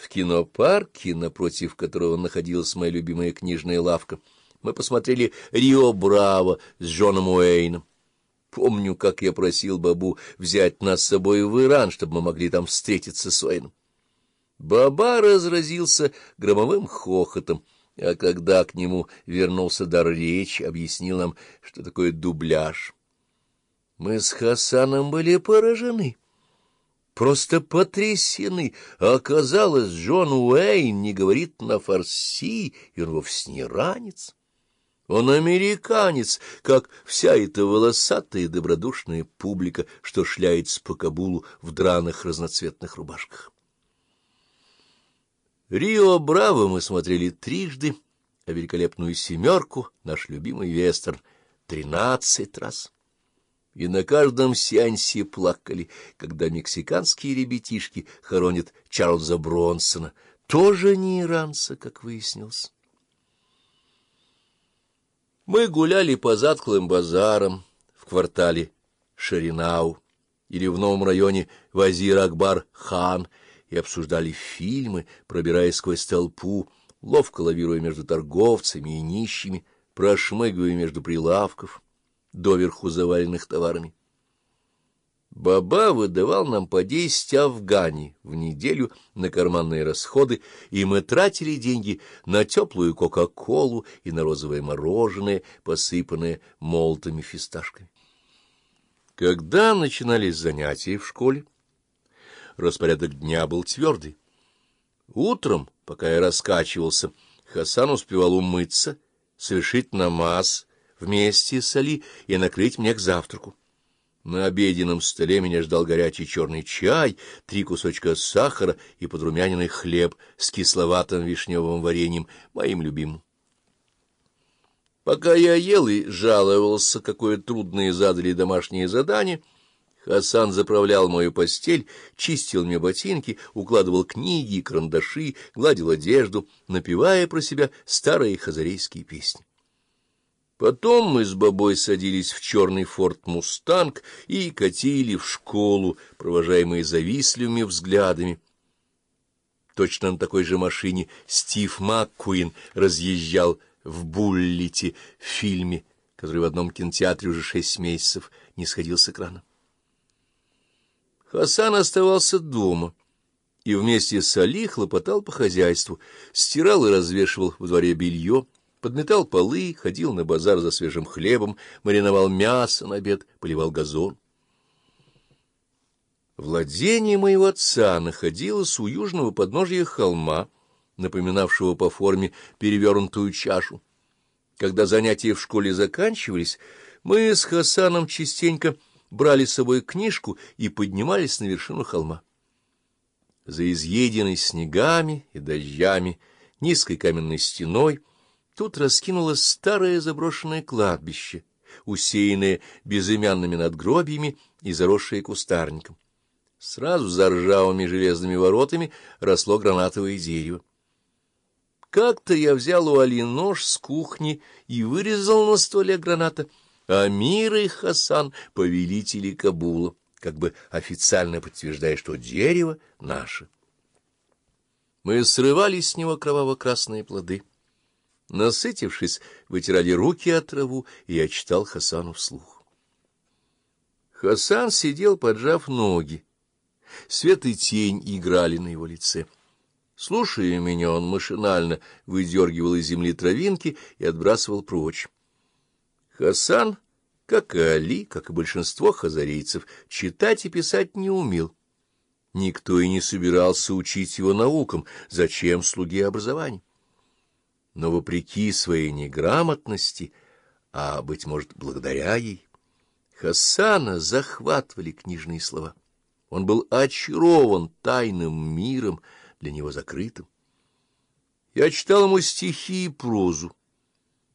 В кинопарке, напротив которого находилась моя любимая книжная лавка, мы посмотрели «Рио Браво» с Джоном Уэйном. Помню, как я просил Бабу взять нас с собой в Иран, чтобы мы могли там встретиться с Уэйном. Баба разразился громовым хохотом, а когда к нему вернулся дар речи, объяснил нам, что такое дубляж. Мы с Хасаном были поражены просто потрясены. Оказалось, Джон Уэйн не говорит на фарси, и он вовсе не ранец. Он американец, как вся эта волосатая добродушная публика, что шляется по Кабулу в драных разноцветных рубашках. Рио Браво мы смотрели трижды, а великолепную «семерку» — наш любимый вестерн — тринадцать раз и на каждом сеансе плакали, когда мексиканские ребятишки хоронят Чарльза Бронсона, тоже не иранца, как выяснилось. Мы гуляли по затклым базарам в квартале Шаринау или в новом районе Вазир Акбар-хан и обсуждали фильмы, пробираясь сквозь толпу, ловко лавируя между торговцами и нищими, прошмыгивая между прилавков доверху заваленных товарами. Баба выдавал нам по десять афгани в неделю на карманные расходы, и мы тратили деньги на теплую кока-колу и на розовое мороженое, посыпанное молотыми фисташками. Когда начинались занятия в школе, распорядок дня был твердый. Утром, пока я раскачивался, Хасан успевал умыться, совершить намаз — вместе с Али и накрыть мне к завтраку. На обеденном столе меня ждал горячий черный чай, три кусочка сахара и подрумяненный хлеб с кисловатым вишневым вареньем, моим любимым. Пока я ел и жаловался, какое трудное задали домашние задания, Хасан заправлял мою постель, чистил мне ботинки, укладывал книги карандаши, гладил одежду, напевая про себя старые хазарейские песни. Потом мы с бабой садились в черный форт «Мустанг» и катили в школу, провожаемые завистливыми взглядами. Точно на такой же машине Стив МакКуин разъезжал в Буллите в фильме, который в одном кинотеатре уже шесть месяцев не сходил с экрана. Хасан оставался дома и вместе с Али хлопотал по хозяйству, стирал и развешивал во дворе белье, подметал полы, ходил на базар за свежим хлебом, мариновал мясо на обед, поливал газон. Владение моего отца находилось у южного подножия холма, напоминавшего по форме перевернутую чашу. Когда занятия в школе заканчивались, мы с Хасаном частенько брали с собой книжку и поднимались на вершину холма. За изъеденной снегами и дождями, низкой каменной стеной — Тут раскинулось старое заброшенное кладбище, усеянное безымянными надгробиями и заросшее кустарником. Сразу за ржавыми железными воротами росло гранатовое дерево. Как-то я взял у Али нож с кухни и вырезал на столе граната Амир и Хасан, повелители Кабула, как бы официально подтверждая, что дерево наше. Мы срывали с него кроваво-красные плоды. Насытившись, вытирали руки от траву, и я читал Хасану вслух. Хасан сидел, поджав ноги. Свет и тень играли на его лице. Слушая меня, он машинально выдергивал из земли травинки и отбрасывал прочь. Хасан, как и Али, как и большинство хазарейцев, читать и писать не умел. Никто и не собирался учить его наукам, зачем слуги образования но вопреки своей неграмотности, а, быть может, благодаря ей, Хасана захватывали книжные слова. Он был очарован тайным миром, для него закрытым. Я читал ему стихи и прозу.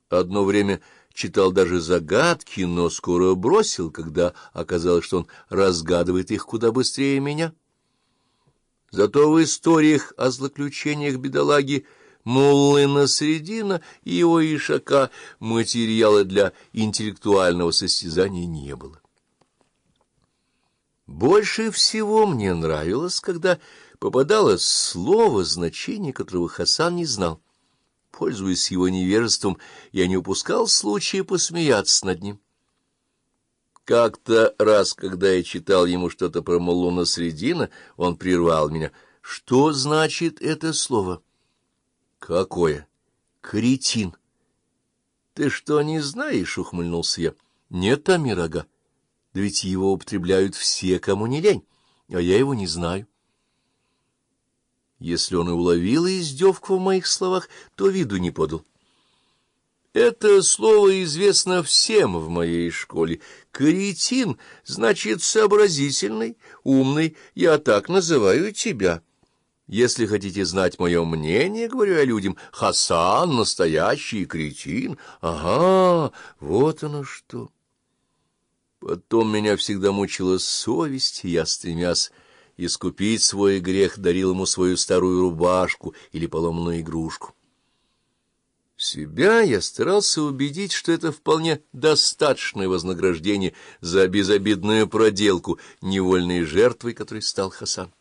Одно время читал даже загадки, но скоро бросил, когда оказалось, что он разгадывает их куда быстрее меня. Зато в историях о злоключениях бедолаги Муллы Насредина и его ишака материала для интеллектуального состязания не было. Больше всего мне нравилось, когда попадало слово, значение которого Хасан не знал. Пользуясь его невежеством, я не упускал случая посмеяться над ним. Как-то раз, когда я читал ему что-то про Муллуна Средина, он прервал меня. «Что значит это слово?» «Какое?» «Кретин». «Ты что, не знаешь?» — ухмыльнулся я. «Нет, Амирага. Да ведь его употребляют все, кому не лень, а я его не знаю». Если он и уловил издевку в моих словах, то виду не подал. Это слово известно всем в моей школе. Каретин значит сообразительный, умный. Я так называю тебя. Если хотите знать мое мнение, говорю я людям, Хасан — настоящий кретин. Ага, вот оно что. Потом меня всегда мучила совесть, я, стремясь искупить свой грех, дарил ему свою старую рубашку или поломанную игрушку. Себя я старался убедить, что это вполне достаточное вознаграждение за безобидную проделку, невольной жертвой которой стал Хасан.